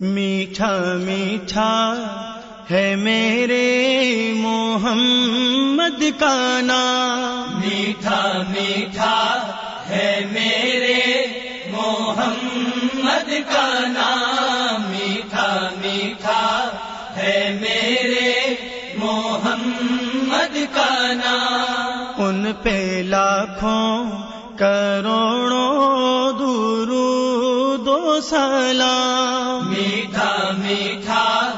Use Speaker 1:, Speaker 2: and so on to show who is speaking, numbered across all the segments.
Speaker 1: میٹھا میٹھا ہے میرے محمد کا نام۔
Speaker 2: میٹھا میٹھا ہے میرے محمد کا نام۔ میٹھا میٹھا ہے میرے محمد کا نام۔
Speaker 1: ان پہ لاکھوں کروڑوں سلام۔
Speaker 2: میٹھا میٹھا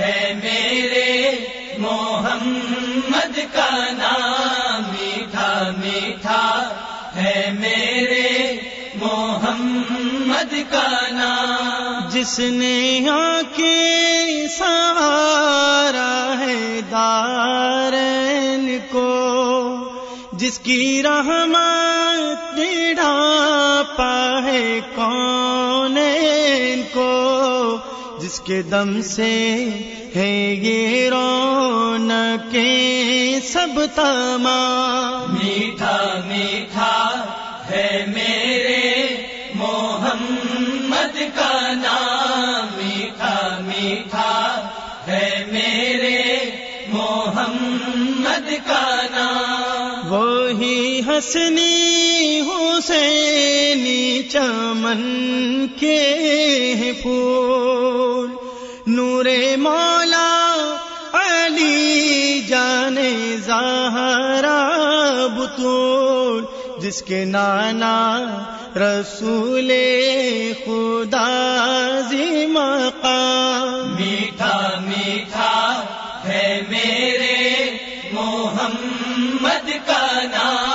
Speaker 2: ہے میرے محمد کا نام۔ میٹھا میٹھا ہے میرے محمد کا نام۔
Speaker 1: جس نے یہاں کے سہارا ہے کو جس کی رحمت ڈھانپا ہے، کون ان کو؟ جس کے دم سے ہے یہ رون کے سب تمام۔
Speaker 2: میٹھا میٹھا ہے میرے محمد کا نام۔ میٹھا میٹھا ہے میرے محمد کا نام۔
Speaker 1: وہی ہسنی حسینی چمن کے پھول۔ نور مولا علی جانے زہرا بطول۔ جس کے نانا رسول خدا زی مقام۔
Speaker 2: میٹھا میٹھا ہے میرے محمد کا نام۔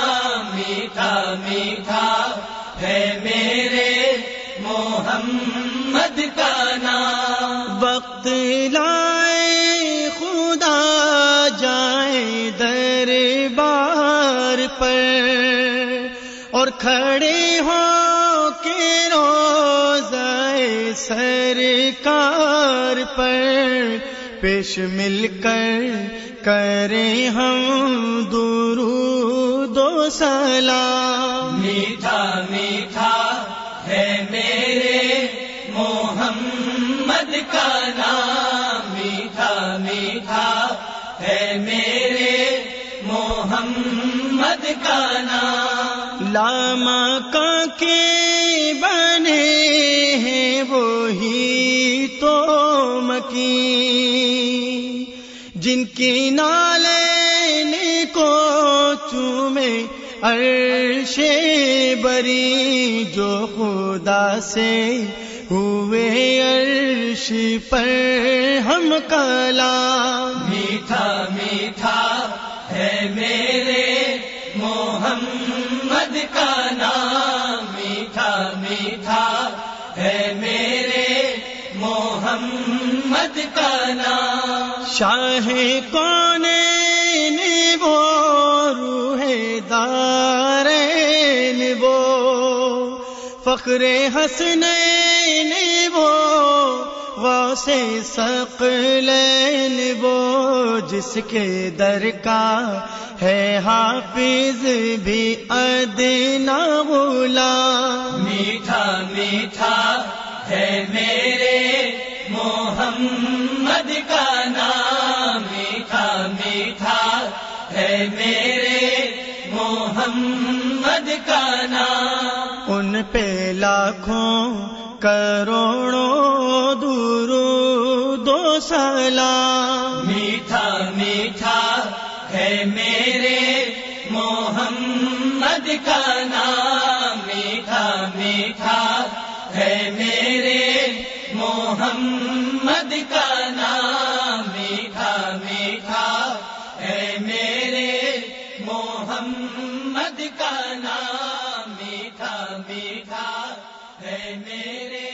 Speaker 2: میٹھا میٹھا ہے میرے محمد کا نام۔
Speaker 1: وقت لائے، خدا جائے دربار پر۔ اور کھڑے ہو کے روزائے سرکار پر۔ پیش مل کر کریں ہم درو دو سلام۔
Speaker 2: میٹھا میٹھا ہے میرے محمد کا نام۔ میٹھا میٹھا ہے میرے محمد کا نام۔
Speaker 1: لاما کا کے بنے جن کی نالین کو چومے عرش بری جو خدا سے ہوئے عرش پر ہم کلام
Speaker 2: میٹھا میٹھا ہے میرے محمد کا نام محمد کا نام۔
Speaker 1: شاہ کون وہ روح دارین وہ؟ فخر حسنین وہ؟ غوث ثقلین وہ؟ جس کے در کا ہے حافظ بھی ادنا غلام۔
Speaker 2: میٹھا میٹھا ہے میرے محمد کا نام میٹھا میٹھا ہے میرے محمد کا نام۔
Speaker 1: ان پہ لاکھوں کروڑوں دورو دو سلام۔
Speaker 2: میٹھا میٹھا ہے میرے محمد کا نام۔ میٹھا میٹھا ہے میرے محمد کا نام میٹھا میٹھا ہے میرے محمد کا نام میٹھا میٹھا ہے میرے